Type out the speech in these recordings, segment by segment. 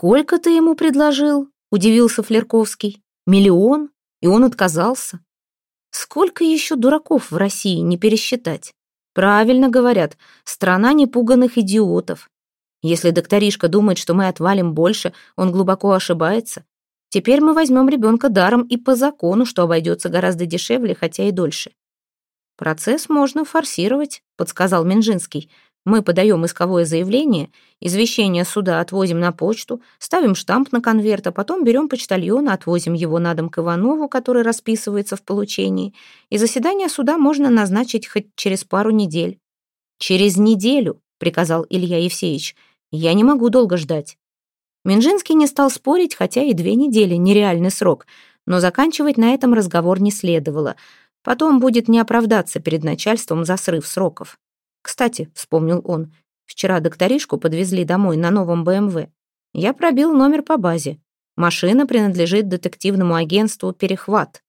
«Сколько ты ему предложил?» — удивился Флерковский. «Миллион? И он отказался?» «Сколько еще дураков в России не пересчитать?» «Правильно говорят, страна непуганных идиотов. Если докторишка думает, что мы отвалим больше, он глубоко ошибается. Теперь мы возьмем ребенка даром и по закону, что обойдется гораздо дешевле, хотя и дольше. «Процесс можно форсировать», — подсказал Минжинский. «Мы подаем исковое заявление, извещение суда отвозим на почту, ставим штамп на конверт, а потом берем почтальона, отвозим его на дом к Иванову, который расписывается в получении, и заседание суда можно назначить хоть через пару недель». «Через неделю», — приказал Илья Евсеевич, — «я не могу долго ждать». Минжинский не стал спорить, хотя и две недели — нереальный срок, но заканчивать на этом разговор не следовало. Потом будет не оправдаться перед начальством за срыв сроков. Кстати, вспомнил он, вчера докторишку подвезли домой на новом БМВ. Я пробил номер по базе. Машина принадлежит детективному агентству «Перехват».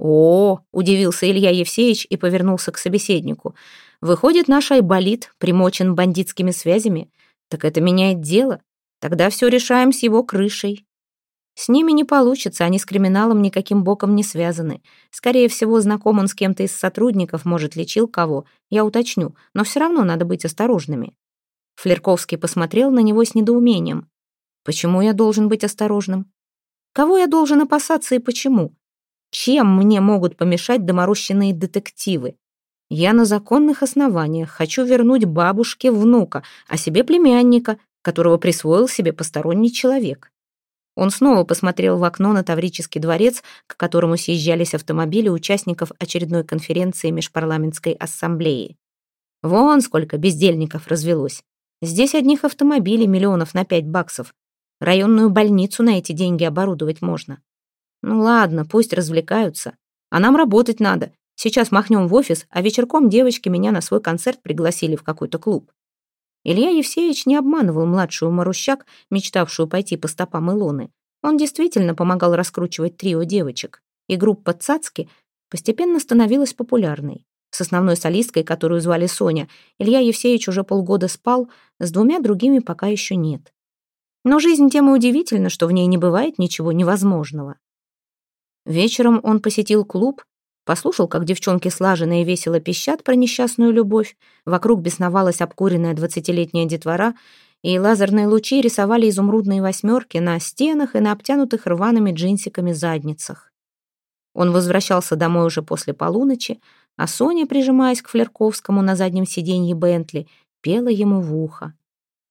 «О!» — удивился Илья Евсеевич и повернулся к собеседнику. «Выходит, наш Айболит примочен бандитскими связями? Так это меняет дело. Тогда все решаем с его крышей. С ними не получится, они с криминалом никаким боком не связаны. Скорее всего, знаком он с кем-то из сотрудников, может, лечил кого, я уточню, но все равно надо быть осторожными. Флерковский посмотрел на него с недоумением. Почему я должен быть осторожным? Кого я должен опасаться и почему? Чем мне могут помешать доморощенные детективы? Я на законных основаниях хочу вернуть бабушке внука, а себе племянника, которого присвоил себе посторонний человек. Он снова посмотрел в окно на Таврический дворец, к которому съезжались автомобили участников очередной конференции Межпарламентской ассамблеи. Вон сколько бездельников развелось. Здесь одних автомобилей миллионов на пять баксов. Районную больницу на эти деньги оборудовать можно. Ну ладно, пусть развлекаются. А нам работать надо. Сейчас махнем в офис, а вечерком девочки меня на свой концерт пригласили в какой-то клуб. Илья Евсеевич не обманывал младшую Марущак, мечтавшую пойти по стопам Илоны. Он действительно помогал раскручивать трио девочек, и группа «Цацки» постепенно становилась популярной. С основной солисткой, которую звали Соня, Илья Евсеевич уже полгода спал, с двумя другими пока еще нет. Но жизнь тем и удивительна, что в ней не бывает ничего невозможного. Вечером он посетил клуб, Послушал, как девчонки слаженно и весело пищат про несчастную любовь. Вокруг бесновалась обкуренная двадцатилетняя детвора, и лазерные лучи рисовали изумрудные восьмерки на стенах и на обтянутых рваными джинсиками задницах. Он возвращался домой уже после полуночи, а Соня, прижимаясь к Флерковскому на заднем сиденье Бентли, пела ему в ухо.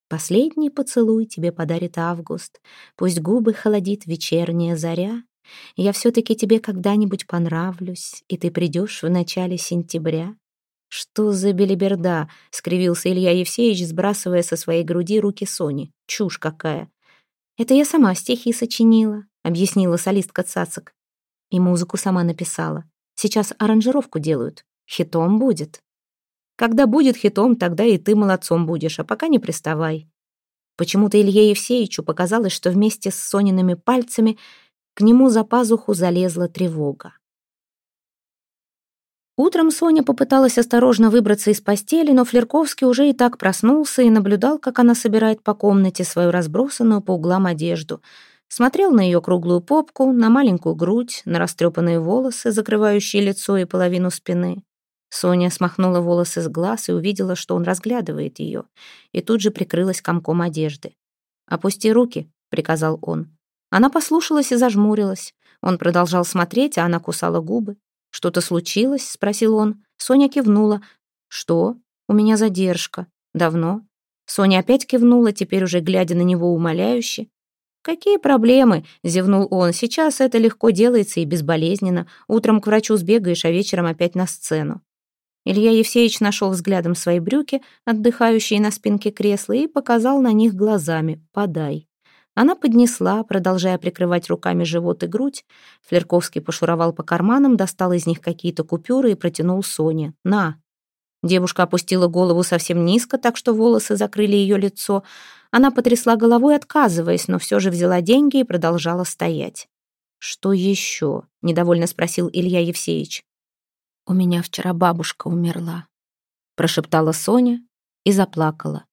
«Последний поцелуй тебе подарит август, пусть губы холодит вечерняя заря, я все-таки тебе когда-нибудь понравлюсь, и ты придешь в начале сентября. Что за белиберда? скривился Илья Евсеевич, сбрасывая со своей груди руки Сони. Чушь какая. Это я сама стихи сочинила, объяснила солистка Цацик. И музыку сама написала. Сейчас аранжировку делают. Хитом будет. Когда будет хитом, тогда и ты молодцом будешь, а пока не приставай. Почему-то Илье Евсеевичу показалось, что вместе с Сониными пальцами к нему за пазуху залезла тревога. Утром Соня попыталась осторожно выбраться из постели, но Флерковский уже и так проснулся и наблюдал, как она собирает по комнате свою разбросанную по углам одежду. Смотрел на ее круглую попку, на маленькую грудь, на растрепанные волосы, закрывающие лицо и половину спины. Соня смахнула волосы с глаз и увидела, что он разглядывает ее, и тут же прикрылась комком одежды. «Опусти руки», — приказал он. Она послушалась и зажмурилась. Он продолжал смотреть, а она кусала губы. «Что-то случилось?» — спросил он. Соня кивнула. «Что? У меня задержка. Давно?» Соня опять кивнула, теперь уже глядя на него умоляюще. «Какие проблемы?» — зевнул он. «Сейчас это легко делается и безболезненно. Утром к врачу сбегаешь, а вечером опять на сцену». Илья Евсеевич нашел взглядом свои брюки, отдыхающие на спинке кресла, и показал на них глазами «подай». Она поднесла, продолжая прикрывать руками живот и грудь. Флерковский пошуровал по карманам, достал из них какие-то купюры и протянул Соне. «На». Девушка опустила голову совсем низко, так что волосы закрыли ее лицо. Она потрясла головой, отказываясь, но все же взяла деньги и продолжала стоять. «Что еще?» — недовольно спросил Илья Евсеевич. «У меня вчера бабушка умерла», — прошептала Соня и заплакала.